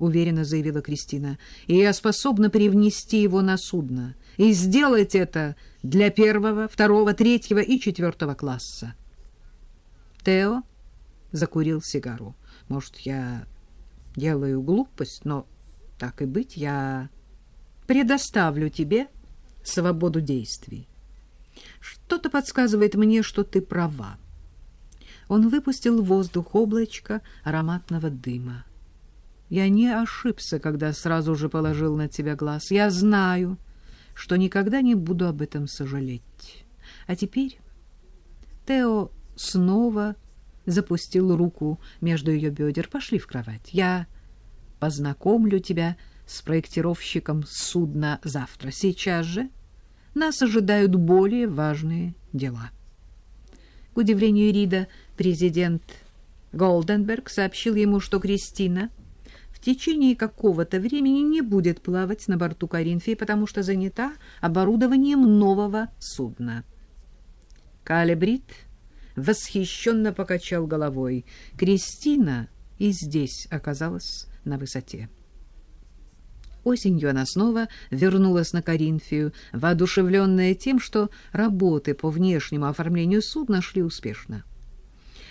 уверенно заявила Кристина. И я способна привнести его на судно. И сделать это для первого, второго, третьего и четвертого класса. Тео закурил сигару. Может, я делаю глупость, но так и быть, я предоставлю тебе свободу действий. Что-то подсказывает мне, что ты права. Он выпустил в воздух облачко ароматного дыма. Я не ошибся, когда сразу же положил на тебя глаз. Я знаю, что никогда не буду об этом сожалеть. А теперь Тео снова запустил руку между ее бедер. Пошли в кровать. Я познакомлю тебя с проектировщиком судна завтра. Сейчас же нас ожидают более важные дела. К удивлению Рида, президент Голденберг сообщил ему, что Кристина в течение какого-то времени не будет плавать на борту Коринфии, потому что занята оборудованием нового судна. Калебрит восхищенно покачал головой. Кристина и здесь оказалась на высоте. Осенью она снова вернулась на Коринфию, воодушевленная тем, что работы по внешнему оформлению судна шли успешно.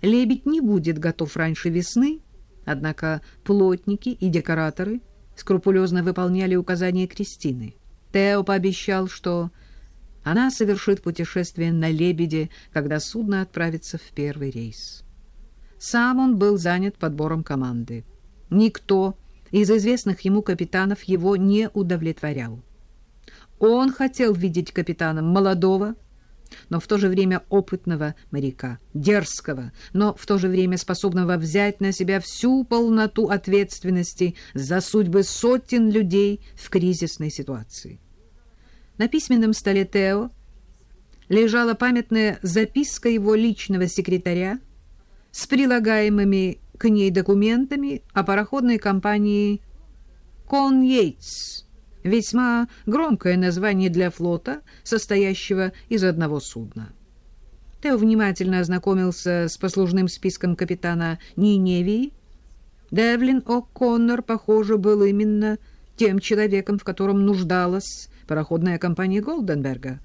Лебедь не будет готов раньше весны, однако плотники и декораторы скрупулезно выполняли указания Кристины. Тео пообещал, что она совершит путешествие на «Лебеде», когда судно отправится в первый рейс. Сам он был занят подбором команды. Никто из известных ему капитанов его не удовлетворял. Он хотел видеть капитаном молодого, но в то же время опытного моряка, дерзкого, но в то же время способного взять на себя всю полноту ответственности за судьбы сотен людей в кризисной ситуации. На письменном столе Тео лежала памятная записка его личного секретаря с прилагаемыми к ней документами о пароходной компании «Кон Йейтс», весьма громкое название для флота, состоящего из одного судна. Тео внимательно ознакомился с послужным списком капитана Ниневии. Девлин О'Коннор, похоже, был именно тем человеком, в котором нуждалась пароходная компания Голденберга,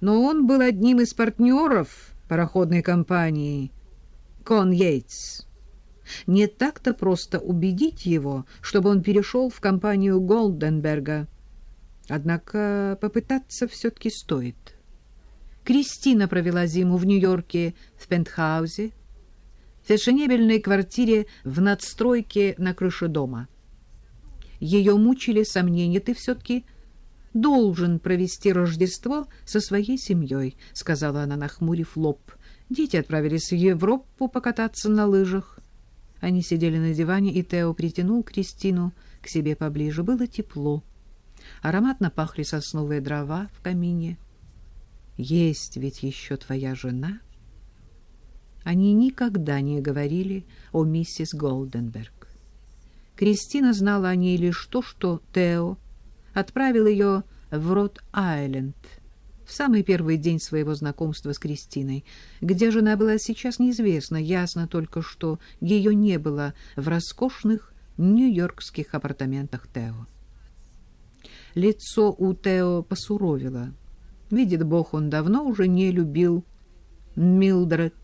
но он был одним из партнеров пароходной компании «Кон Йейтс». Не так-то просто убедить его, чтобы он перешел в компанию Голденберга. Однако попытаться все-таки стоит. Кристина провела зиму в Нью-Йорке в пентхаузе, в фешенебельной квартире в надстройке на крыше дома. Ее мучили сомнения. «Ты все-таки должен провести Рождество со своей семьей», — сказала она, нахмурив лоб. Дети отправились в Европу покататься на лыжах. Они сидели на диване, и Тео притянул Кристину к себе поближе. Было тепло. Ароматно пахли сосновые дрова в камине. «Есть ведь еще твоя жена?» Они никогда не говорили о миссис Голденберг. Кристина знала о ней лишь то, что Тео отправил ее в Рот-Айленд — в самый первый день своего знакомства с Кристиной. Где жена была сейчас, неизвестно. Ясно только, что ее не было в роскошных нью-йоркских апартаментах Тео. Лицо у Тео посуровило. Видит Бог, он давно уже не любил Милдред.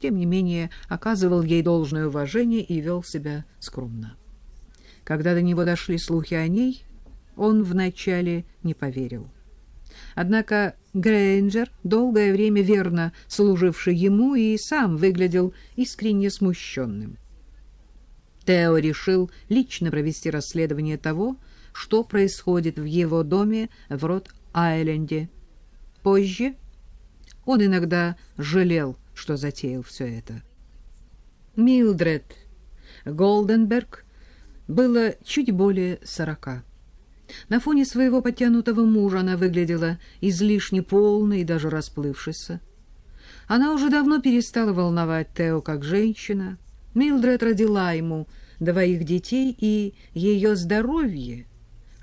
Тем не менее, оказывал ей должное уважение и вел себя скромно. Когда до него дошли слухи о ней, он вначале не поверил. Однако Грейнджер, долгое время верно служивший ему, и сам выглядел искренне смущенным. Тео решил лично провести расследование того, что происходит в его доме в Рот-Айленде. Позже он иногда жалел, что затеял все это. Милдред Голденберг было чуть более сорока. На фоне своего подтянутого мужа она выглядела излишне полной и даже расплывшейся. Она уже давно перестала волновать Тео как женщина. Милдред родила ему двоих детей, и ее здоровье,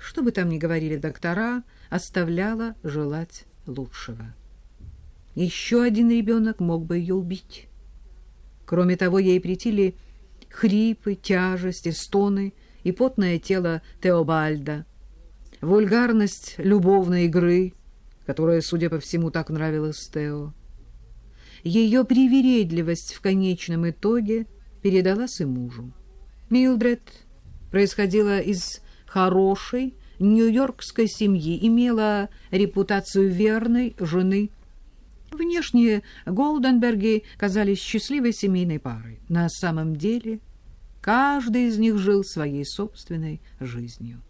что бы там ни говорили доктора, оставляло желать лучшего. Еще один ребенок мог бы ее убить. Кроме того, ей претили хрипы, тяжести, стоны и потное тело Теобальда, вульгарность любовной игры, которая, судя по всему, так нравилась Тео. Ее привередливость в конечном итоге передалась и мужу. Милдред происходила из хорошей нью-йоркской семьи, имела репутацию верной жены. Внешне Голденберги казались счастливой семейной парой. На самом деле каждый из них жил своей собственной жизнью.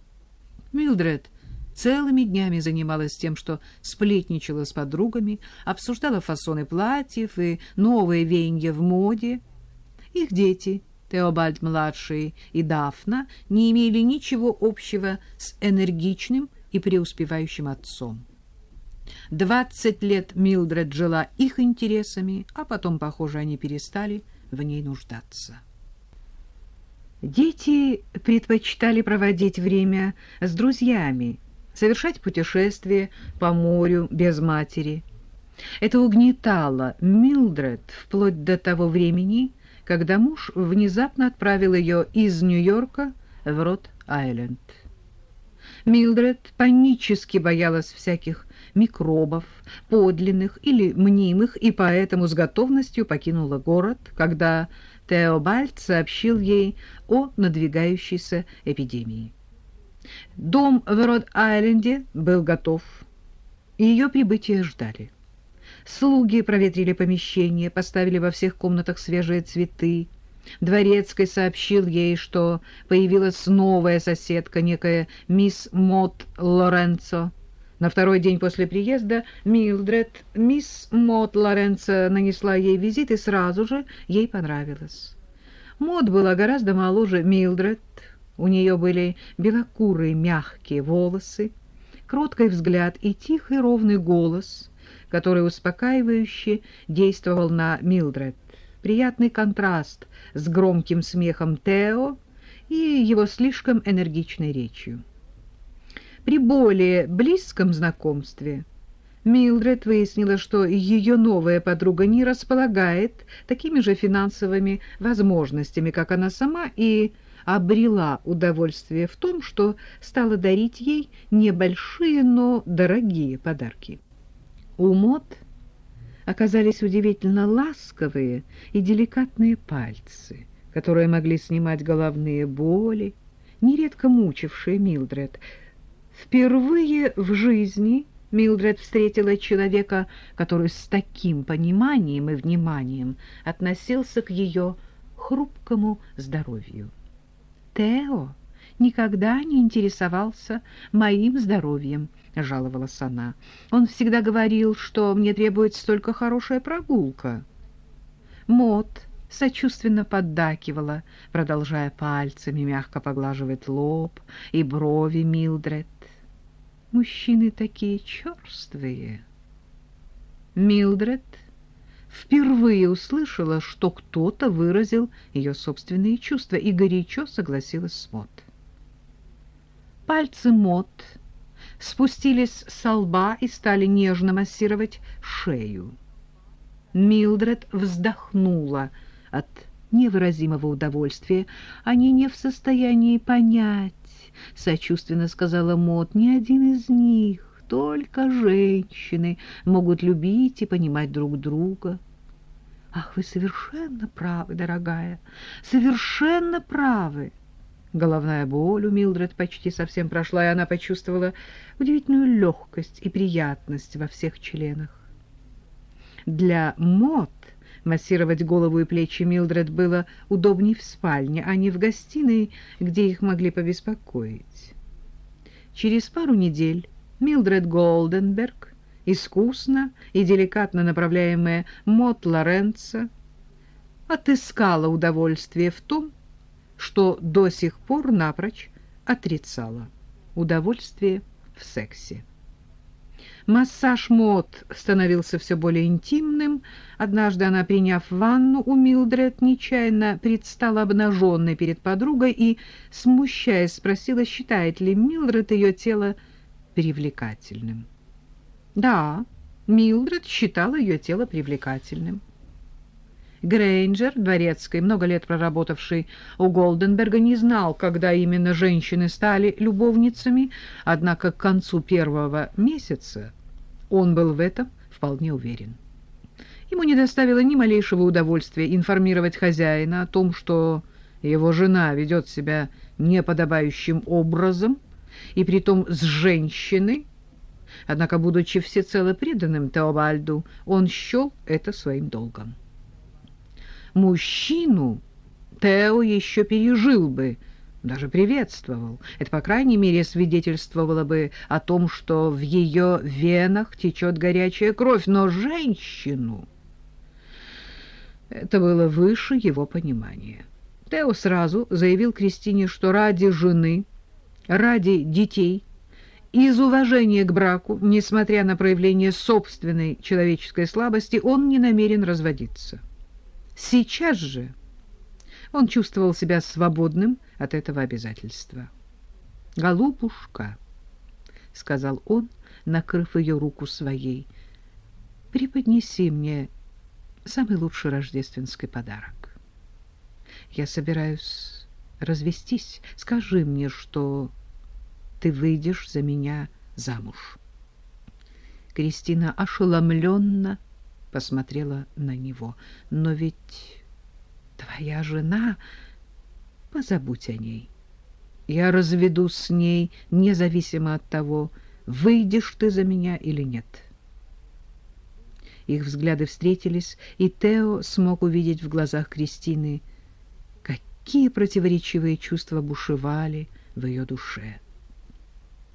Милдред целыми днями занималась тем, что сплетничала с подругами, обсуждала фасоны платьев и новые веяния в моде. Их дети, Теобальд-младший и Дафна, не имели ничего общего с энергичным и преуспевающим отцом. Двадцать лет Милдред жила их интересами, а потом, похоже, они перестали в ней нуждаться. Дети предпочитали проводить время с друзьями, совершать путешествия по морю без матери. Это угнетало Милдред вплоть до того времени, когда муж внезапно отправил ее из Нью-Йорка в Рот-Айленд. Милдред панически боялась всяких микробов, подлинных или мнимых, и поэтому с готовностью покинула город, когда Теобальд сообщил ей о надвигающейся эпидемии. Дом в Род-Айленде был готов, и ее прибытие ждали. Слуги проветрили помещение, поставили во всех комнатах свежие цветы. Дворецкий сообщил ей, что появилась новая соседка, некая мисс Мот Лоренцо. На второй день после приезда Милдред, мисс Мот Лоренцо нанесла ей визит, и сразу же ей понравилось. Мот была гораздо моложе Милдред, у нее были белокурые мягкие волосы, кроткий взгляд и тихий ровный голос, который успокаивающе действовал на Милдред. Приятный контраст с громким смехом Тео и его слишком энергичной речью. При более близком знакомстве Милдред выяснила, что ее новая подруга не располагает такими же финансовыми возможностями, как она сама, и обрела удовольствие в том, что стала дарить ей небольшие, но дорогие подарки. У Мот оказались удивительно ласковые и деликатные пальцы, которые могли снимать головные боли, нередко мучившие Милдред. Впервые в жизни Милдред встретила человека, который с таким пониманием и вниманием относился к ее хрупкому здоровью. Тео никогда не интересовался моим здоровьем, — жаловалась она. Он всегда говорил, что мне требуется только хорошая прогулка. Мот сочувственно поддакивала, продолжая пальцами мягко поглаживать лоб и брови Милдред. Мужчины такие черствые. Милдред впервые услышала, что кто-то выразил ее собственные чувства, и горячо согласилась с Мот. Пальцы Мот спустились с лба и стали нежно массировать шею. Милдред вздохнула от невыразимого удовольствия. Они не в состоянии понять, — сочувственно сказала Мот, — ни один из них. Только женщины могут любить и понимать друг друга. Ах, вы совершенно правы, дорогая, совершенно правы. Головная боль у Милдред почти совсем прошла, и она почувствовала удивительную легкость и приятность во всех членах. Для Мот массировать голову и плечи Милдред было удобней в спальне, а не в гостиной, где их могли побеспокоить. Через пару недель Милдред Голденберг искусно и деликатно направляемая Мот Лоренцо, отыскала удовольствие в том, что до сих пор напрочь отрицала удовольствие в сексе. Массаж Мот становился все более интимным. Однажды она, приняв ванну у Милдред, нечаянно предстала обнаженной перед подругой и, смущаясь, спросила, считает ли Милдред ее тело привлекательным. Да, Милдред считала ее тело привлекательным. Грейнджер, дворецкий, много лет проработавший у Голденберга, не знал, когда именно женщины стали любовницами, однако к концу первого месяца он был в этом вполне уверен. Ему не доставило ни малейшего удовольствия информировать хозяина о том, что его жена ведет себя неподобающим образом, и притом с женщиной, однако, будучи всецело преданным Теобальду, он счел это своим долгом. Мужчину Тео еще пережил бы, даже приветствовал. Это, по крайней мере, свидетельствовало бы о том, что в ее венах течет горячая кровь, но женщину... Это было выше его понимания. Тео сразу заявил Кристине, что ради жены, ради детей, из уважения к браку, несмотря на проявление собственной человеческой слабости, он не намерен разводиться. Сейчас же он чувствовал себя свободным от этого обязательства. «Голубушка», — сказал он, накрыв ее руку своей, — «преподнеси мне самый лучший рождественский подарок. Я собираюсь развестись. Скажи мне, что ты выйдешь за меня замуж». Кристина ошеломленно посмотрела на него. «Но ведь твоя жена... Позабудь о ней. Я разведусь с ней, независимо от того, выйдешь ты за меня или нет». Их взгляды встретились, и Тео смог увидеть в глазах Кристины, какие противоречивые чувства бушевали в ее душе.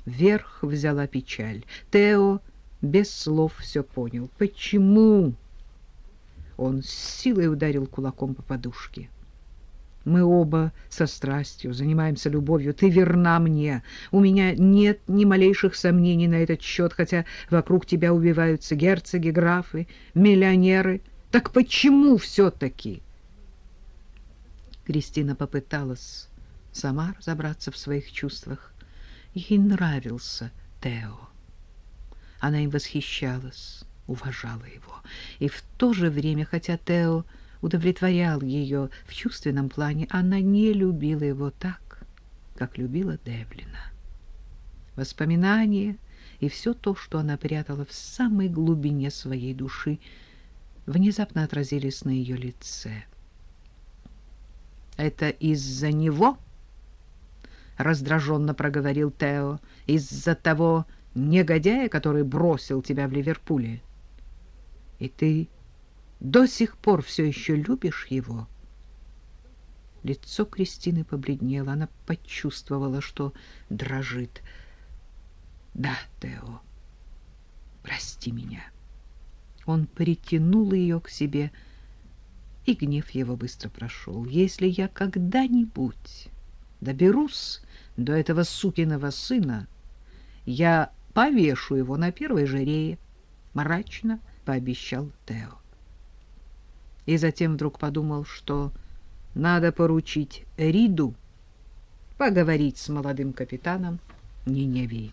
Верх взяла печаль. Тео без слов все понял. Почему? Он с силой ударил кулаком по подушке. Мы оба со страстью занимаемся любовью. Ты верна мне. У меня нет ни малейших сомнений на этот счет, хотя вокруг тебя убиваются герцоги, графы, миллионеры. Так почему все-таки? Кристина попыталась сама разобраться в своих чувствах. Ей нравился Тео. Она им восхищалась, уважала его. И в то же время, хотя Тео удовлетворял ее в чувственном плане, она не любила его так, как любила Девлина. Воспоминания и все то, что она прятала в самой глубине своей души, внезапно отразились на ее лице. «Это из-за него?» — раздраженно проговорил Тео. «Из-за того негодяя, который бросил тебя в Ливерпуле. И ты до сих пор все еще любишь его?» Лицо Кристины побледнело. Она почувствовала, что дрожит. «Да, Тео, прости меня». Он притянул ее к себе, и гнев его быстро прошел. «Если я когда-нибудь доберусь до этого сукиного сына, я повешу его на первой же мрачно пообещал Тео. И затем вдруг подумал, что надо поручить Риду поговорить с молодым капитаном Ниневии.